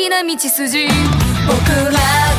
きな道筋。僕ら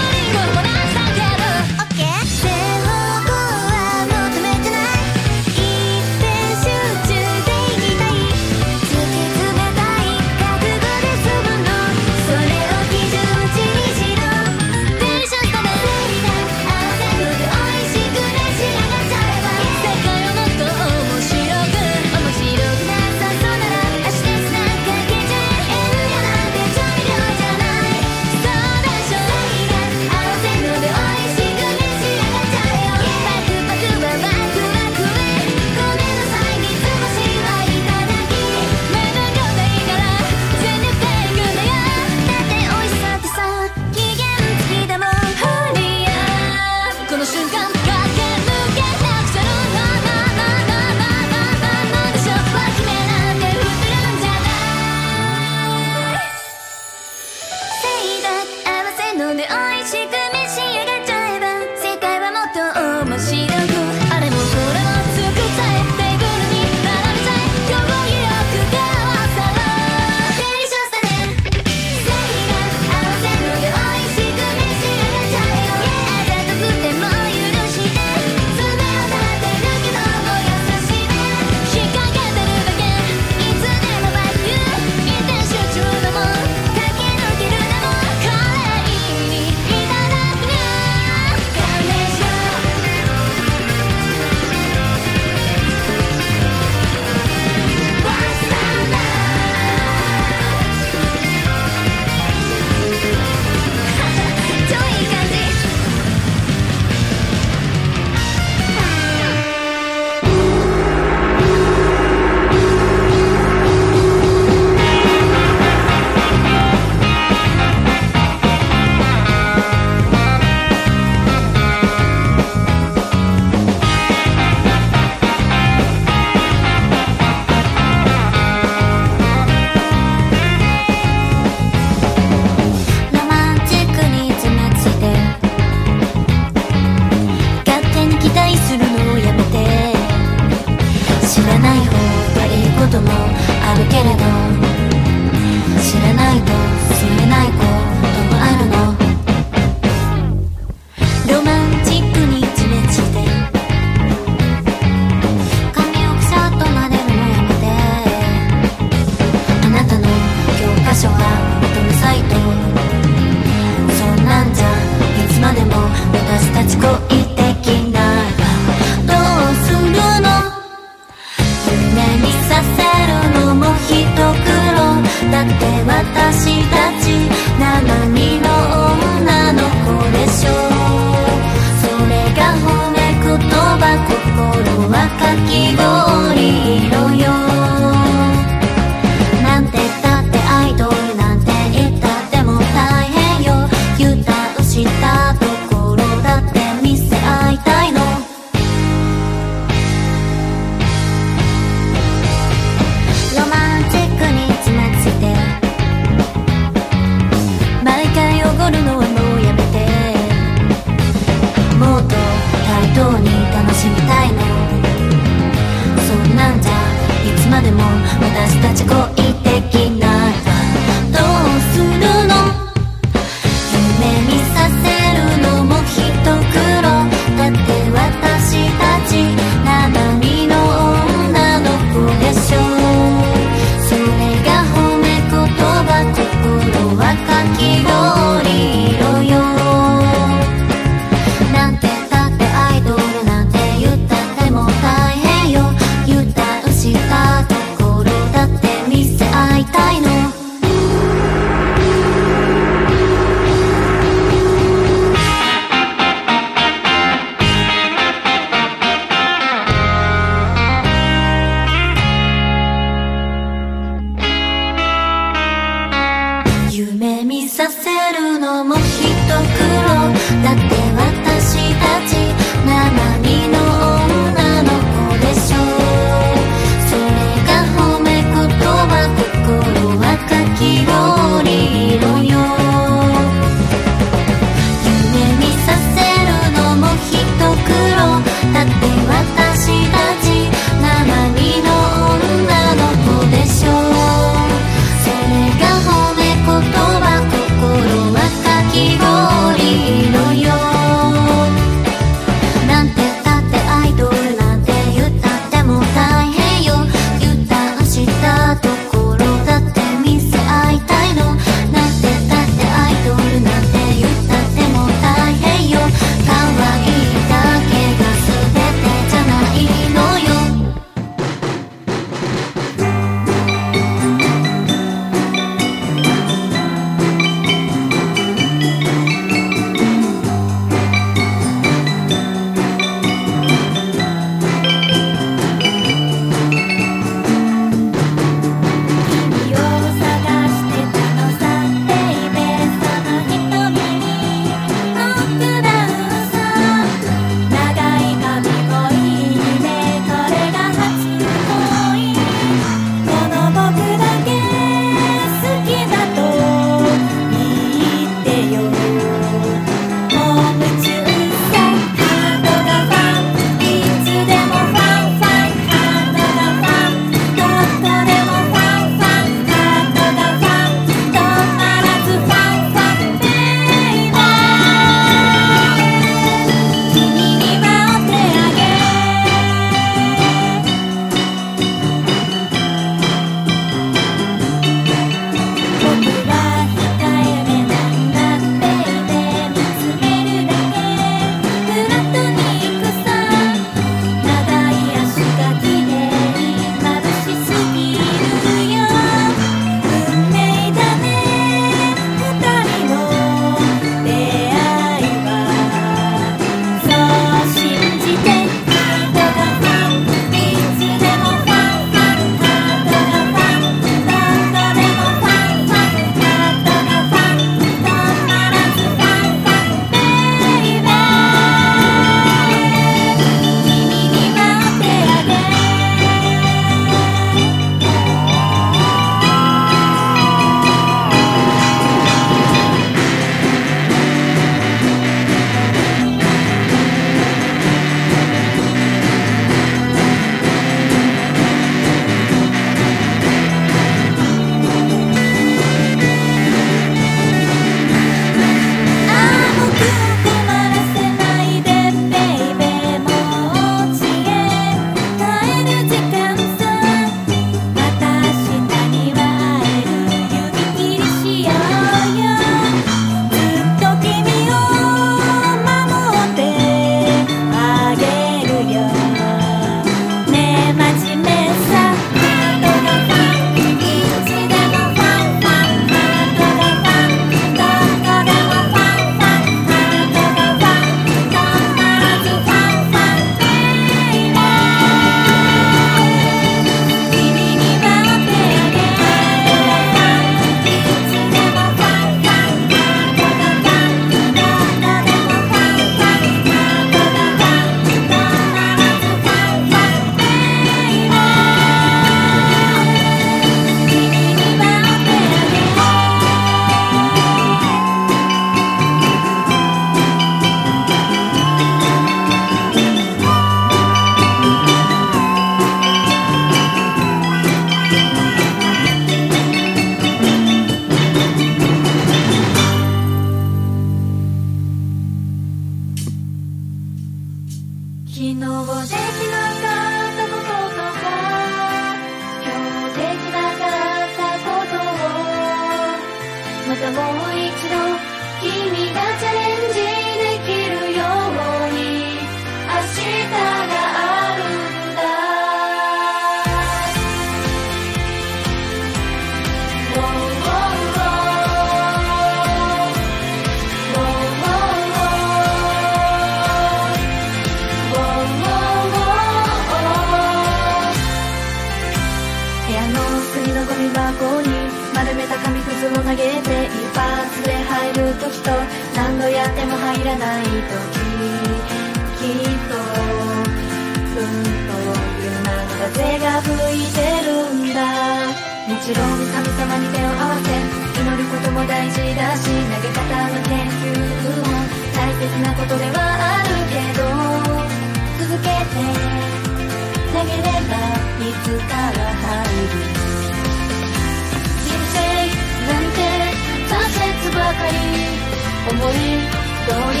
思い通り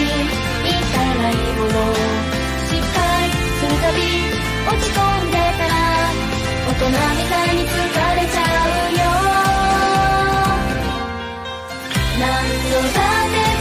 いかないもの失敗するたび落ち込んでたら大人みたいに疲れちゃうよ何度だって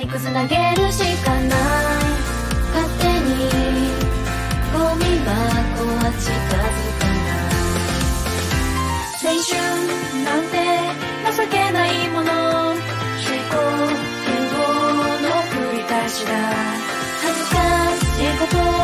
にくつげるしかない。勝手にゴミ箱は近づかな青春なんて情けないもの。思考変更の繰り返しだ。恥ずかしいこと。